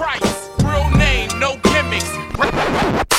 Price. Real name, no gimmicks.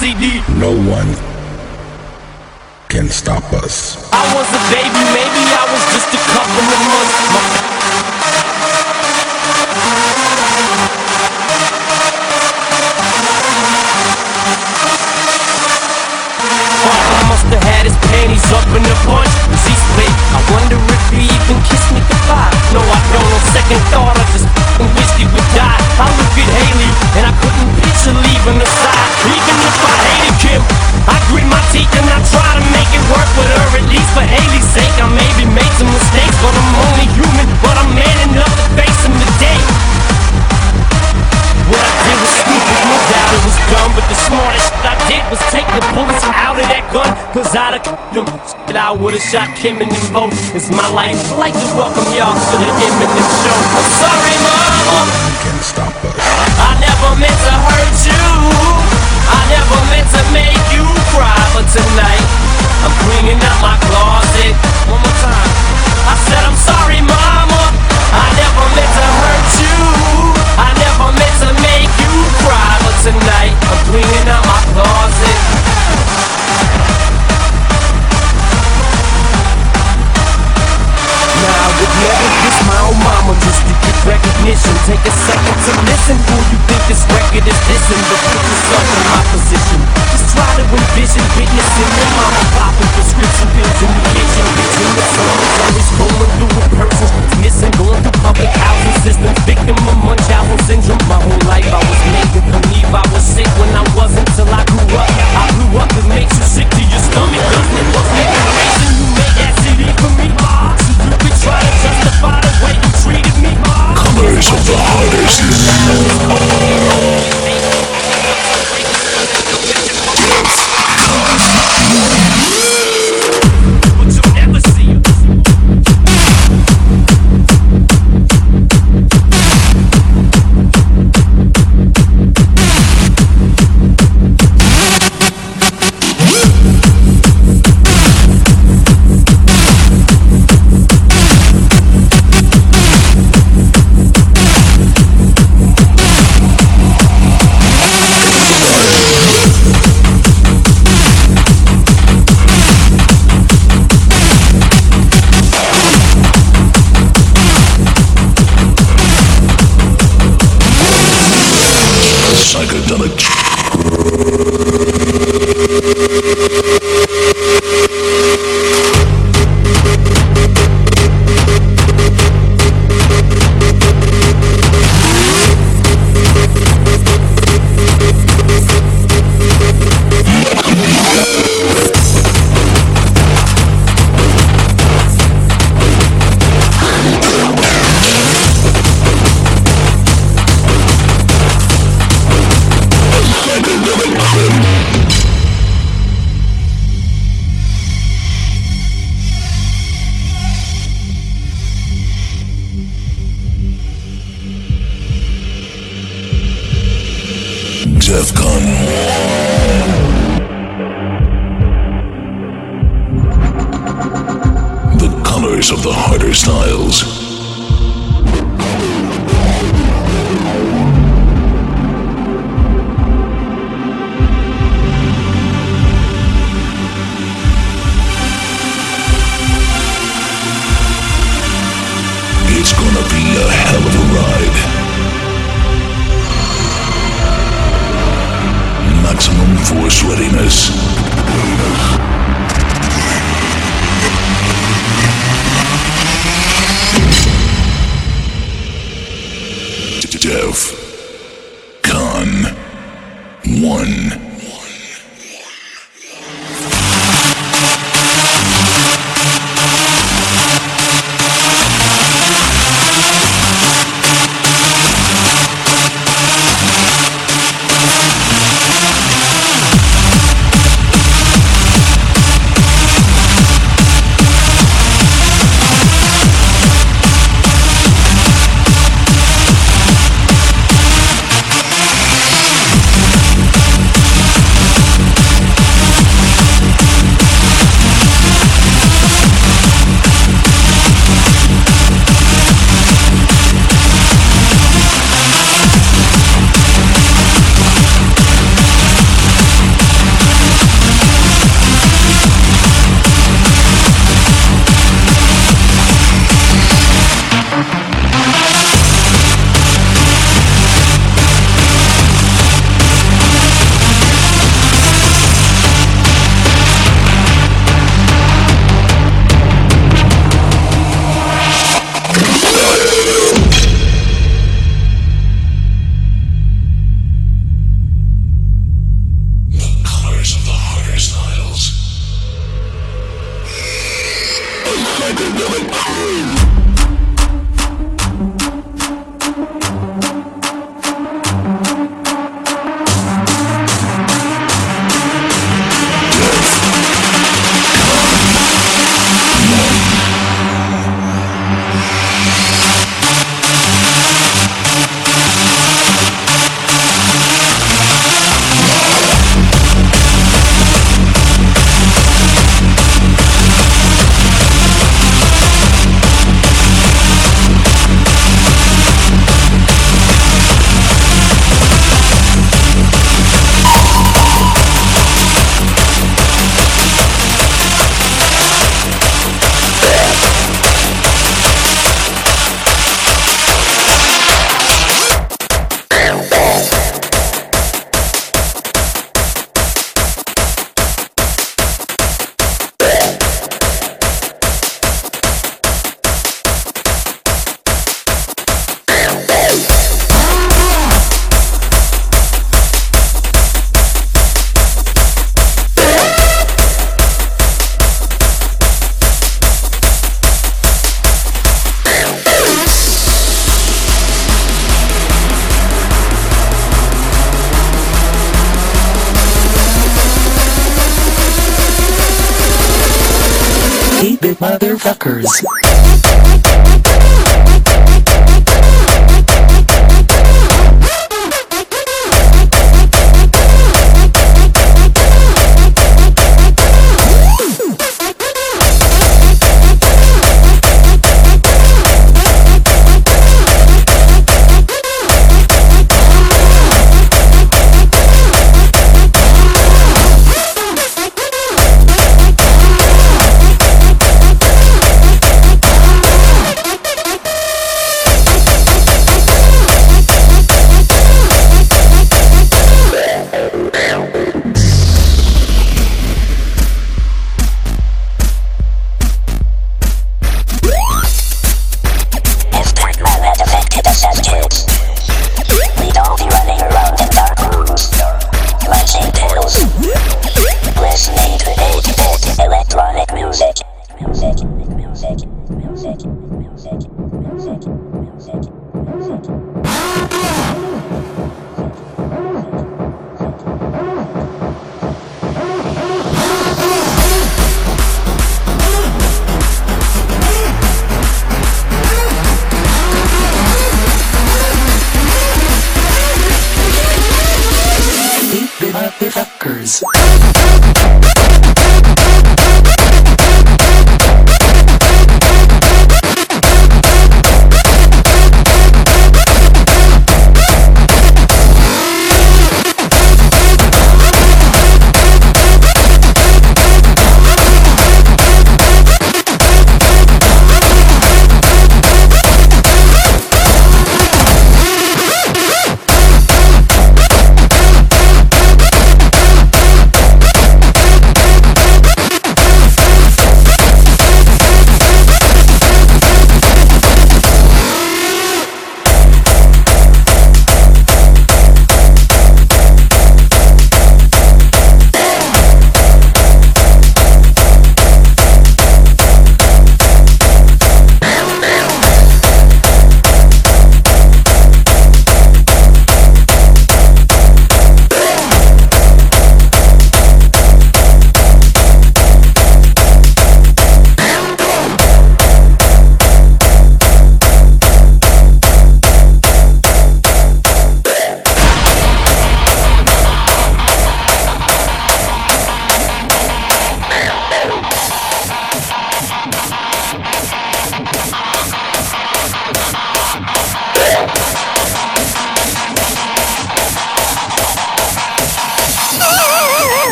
CD. No one can stop us. I was a baby, maybe I was just a couple of months. Father must have had his panties up in a bunch Cause he split I wonder if he even kissed me goodbye No, I don't, on second thought I just wished he would die I look at Hailie and I couldn't picture leaving her Kim I grit my teeth and I try to make it work with her At least for Hailie's sake. I maybe made some mistakes But I'm only human But I'm man enough to face them today. What I did was stupid, no doubt it was dumb But the smartest I did was take the bullets out of that gun Cause I'd have them shit I would've shot Kim and them both. It's my life, I'd like to welcome y'all to the Eminem show. I'm sorry mama, one can stop us. I never meant to hurt you I never meant to make you cry But tonight, I'm cleaning out my closet. One more time. I said I'm sorry mama. I never meant to hurt you. I never meant to make you cry But tonight, I'm cleaning out my closet. Now I would never my own mama just recognition. Take a second to listen. Who you think this record is dissing? But put yourself in my position. Just try to envision witnessing your mama popping prescription pills in the kitchen. Bitching the sun is always going through a person who's missing. Going through public housing system. Victim of Munchausen syndrome. My whole life I was made to believe I was sick when I wasn't till I grew up. I grew up it makes you sick to your stomach. Doesn't it? Wasn't it the reason you made that CD for me? So you could try to justify the way you treated me. Colors of the hardest.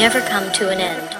never come to an end.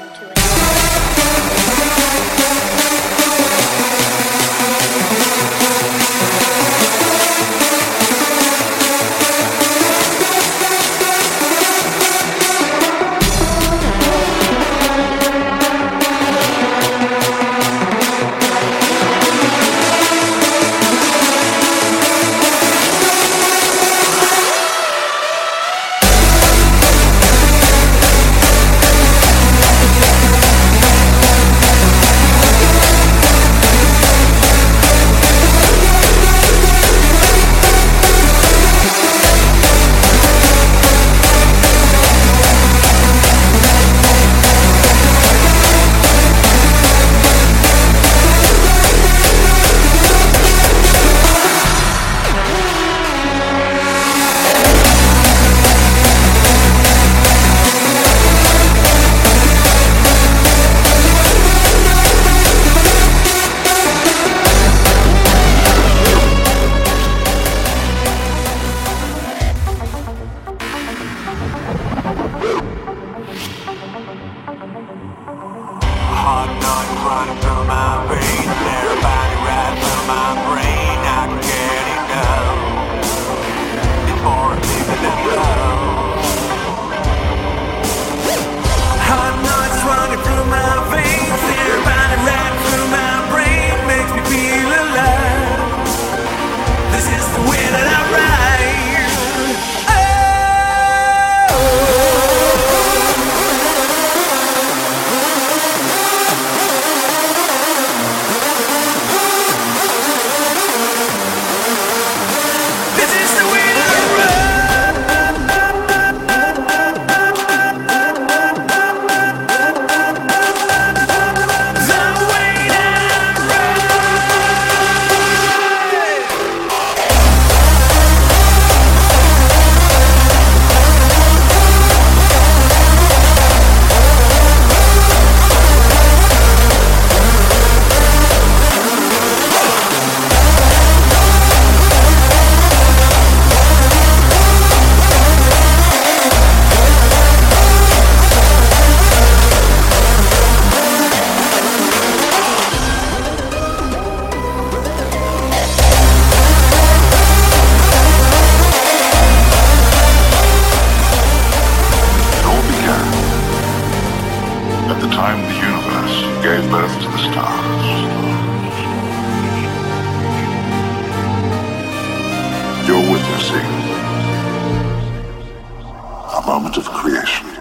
a moment of creation.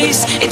Place,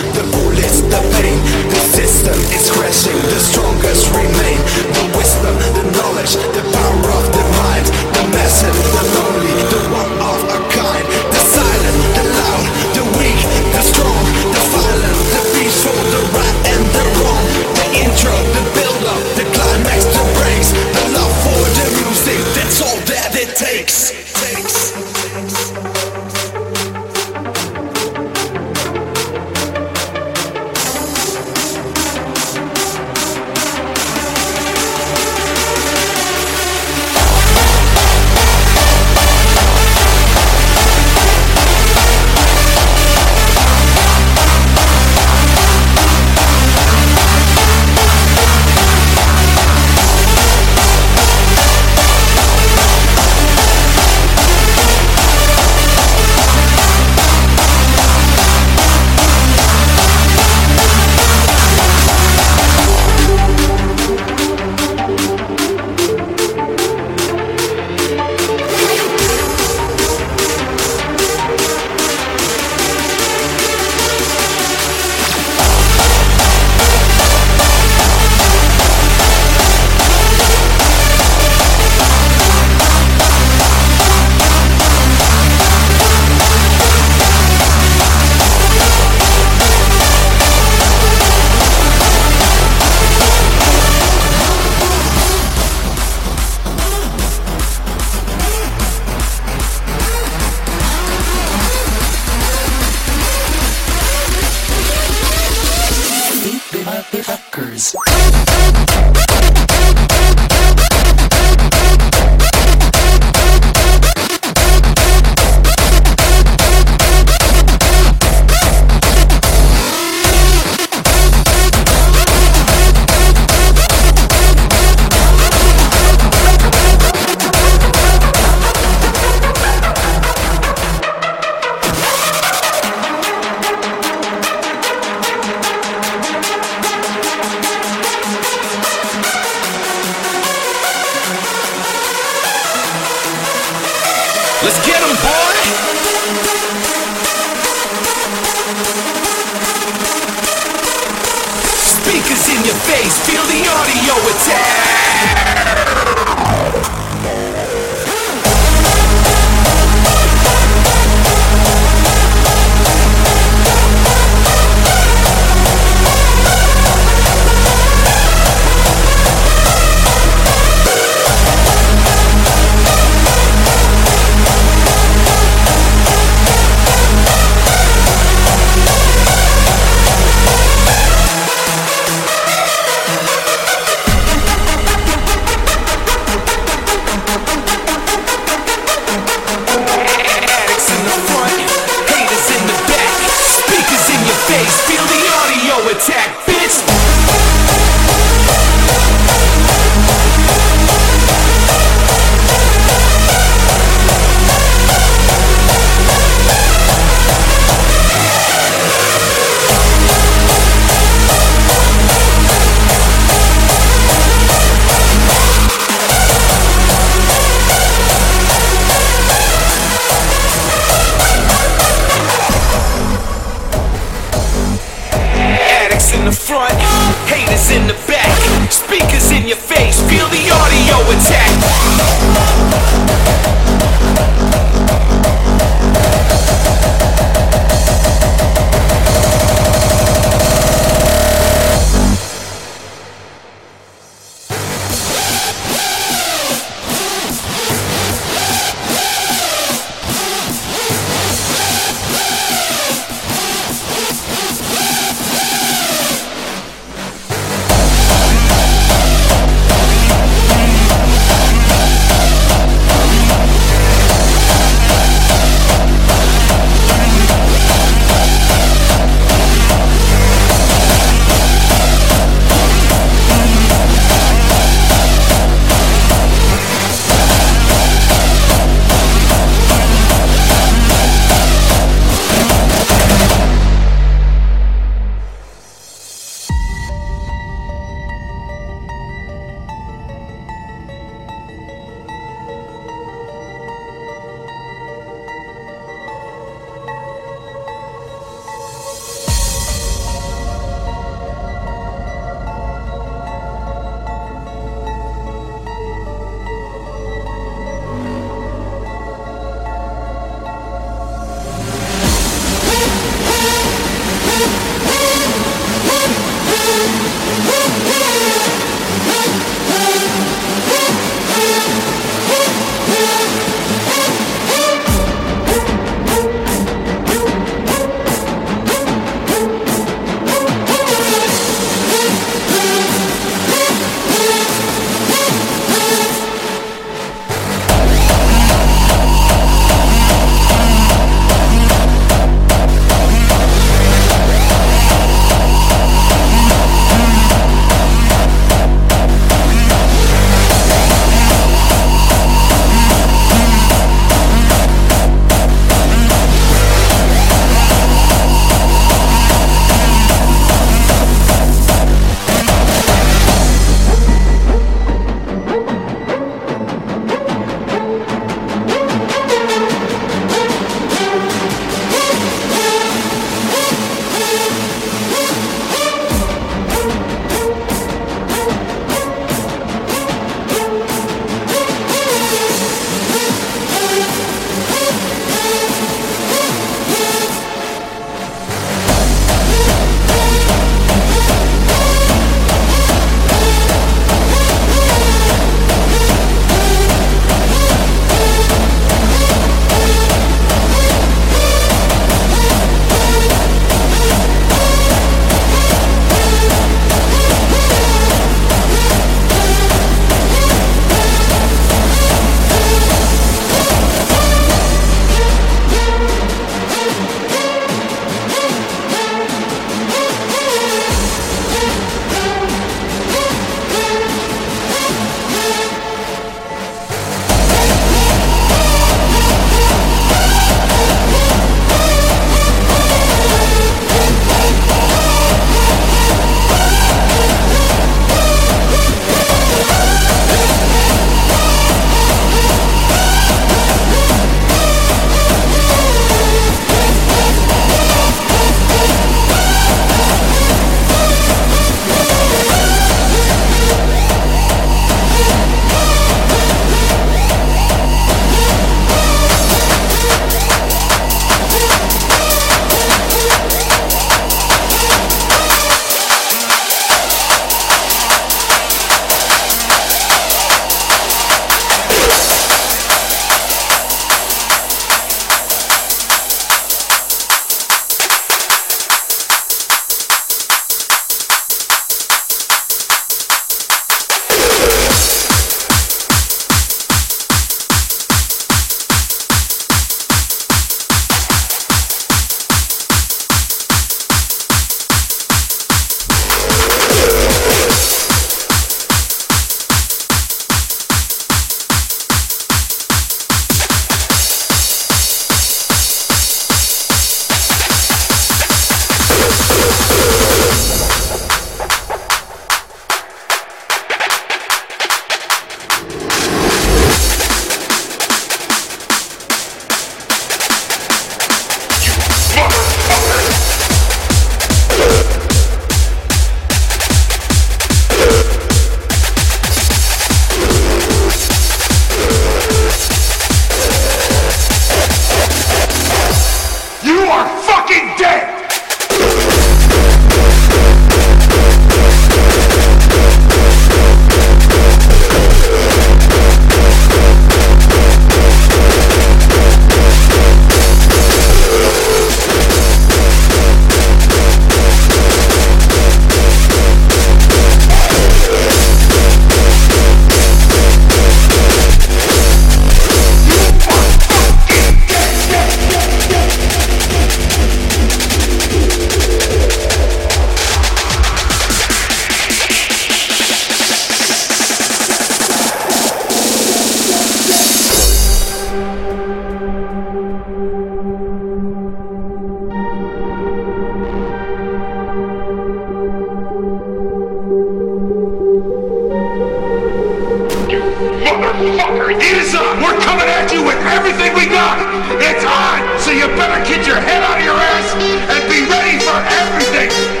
everything we got. It's on, so you better get your head out of your ass and be ready for everything.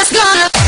Just gonna.